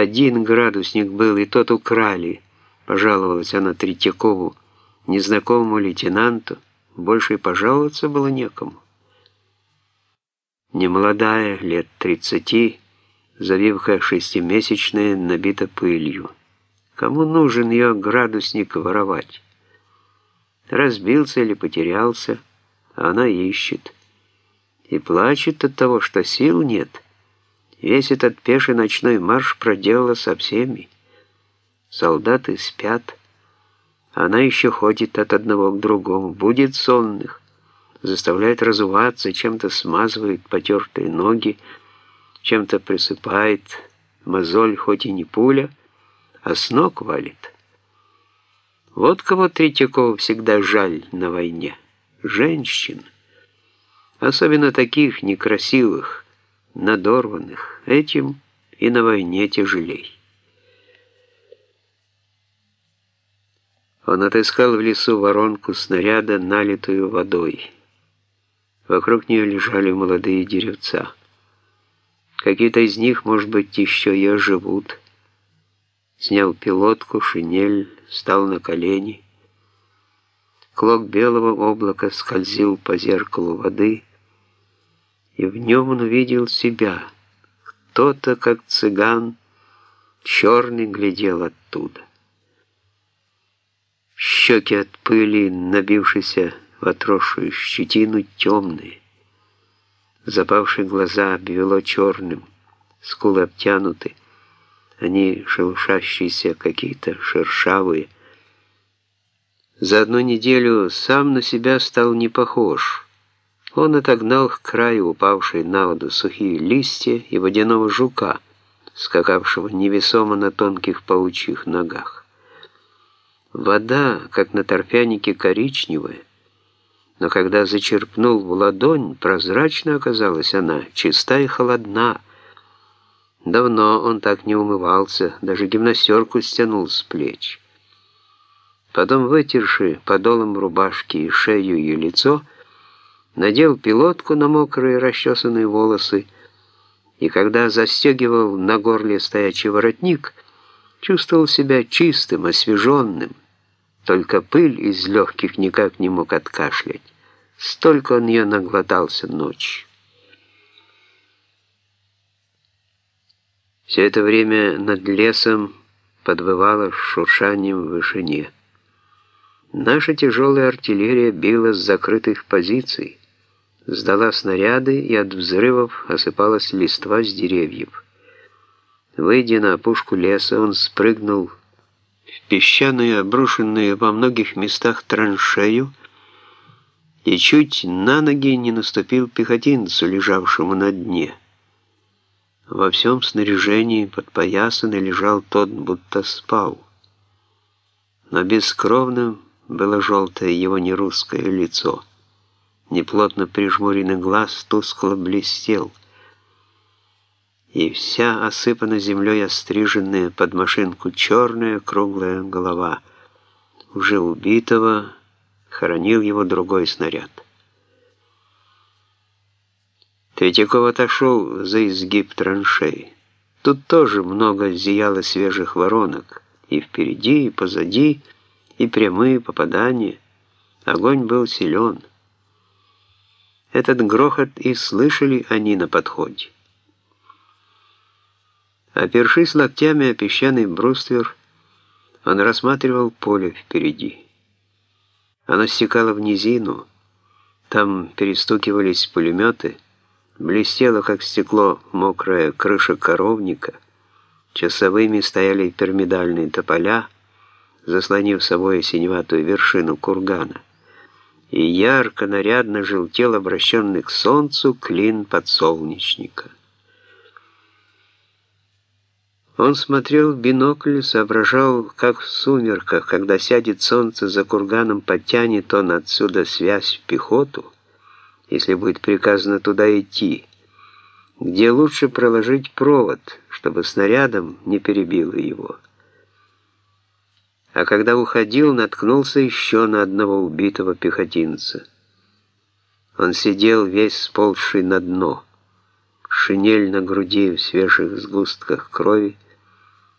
Один градусник был, и тот украли, пожаловалась она Третьякову, незнакомому лейтенанту. Больше и пожаловаться было некому. Немолодая, лет тридцати, завивка шестимесячная, набита пылью. Кому нужен ее градусник воровать? Разбился или потерялся, а она ищет. И плачет от того, что сил нет. Весь этот пеший ночной марш проделала со всеми. Солдаты спят. Она еще ходит от одного к другому, будет сонных, заставляет разуваться, чем-то смазывает потертые ноги, чем-то присыпает, мозоль хоть и не пуля, а с ног валит. Вот кого Третьякова всегда жаль на войне. Женщин. Особенно таких некрасивых, надорванных. Этим и на войне тяжелей. Он отыскал в лесу воронку снаряда, налитую водой. Вокруг нее лежали молодые деревца. Какие-то из них, может быть, еще и оживут. Снял пилотку, шинель, встал на колени. Клок белого облака скользил по зеркалу воды, и в нем он увидел себя. Кто-то, как цыган, черный глядел оттуда. Щеки от пыли, набившейся в отросшую щетину, темные. Запавшие глаза обвело черным, скулы обтянуты, они шелушащиеся, какие-то шершавые. За одну неделю сам на себя стал не похож. Он отогнал к краю упавшие на воду сухие листья и водяного жука, скакавшего невесомо на тонких паучьих ногах. Вода, как на торфянике, коричневая, но когда зачерпнул в ладонь, прозрачно оказалась она, чиста и холодна. Давно он так не умывался, даже гимнастерку стянул с плеч. Потом, вытерши подолом рубашки и шею и лицо, надел пилотку на мокрые расчесанные волосы, и когда застегивал на горле стоячий воротник, чувствовал себя чистым, освеженным, только пыль из легких никак не мог откашлять. Столько он ее наглотался ночью. Все это время над лесом подвывало шуршанием в вышине. Наша тяжелая артиллерия била с закрытых позиций, сдала снаряды, и от взрывов осыпалась листва с деревьев. Выйдя на опушку леса, он спрыгнул в песчаную, обрушенную во многих местах траншею, и чуть на ноги не наступил пехотинцу, лежавшему на дне. Во всем снаряжении подпоясанный лежал тот, будто спал. Но бескровным было желтое его нерусское лицо. Неплотно прижмуренный глаз тускло блестел. И вся осыпана землей остриженная под машинку черная круглая голова уже убитого, хоронил его другой снаряд. Третьяков отошел за изгиб траншеи. Тут тоже много зияло свежих воронок, и впереди, и позади, и прямые попадания. Огонь был силен. Этот грохот и слышали они на подходе. Опершись локтями о песчаный бруствер, он рассматривал поле впереди. Оно стекало в низину, там перестукивались пулеметы, блестела, как стекло, мокрая крыша коровника, часовыми стояли пирамидальные тополя, заслонив собой синеватую вершину кургана, и ярко, нарядно желтел обращенный к солнцу клин подсолнечника. Он смотрел в бинокль, соображал, как в сумерках, когда сядет солнце за курганом, подтянет он отсюда связь в пехоту, если будет приказано туда идти, где лучше проложить провод, чтобы снарядом не перебило его. А когда уходил, наткнулся еще на одного убитого пехотинца. Он сидел весь сползший на дно, шинель на груди в свежих сгустках крови,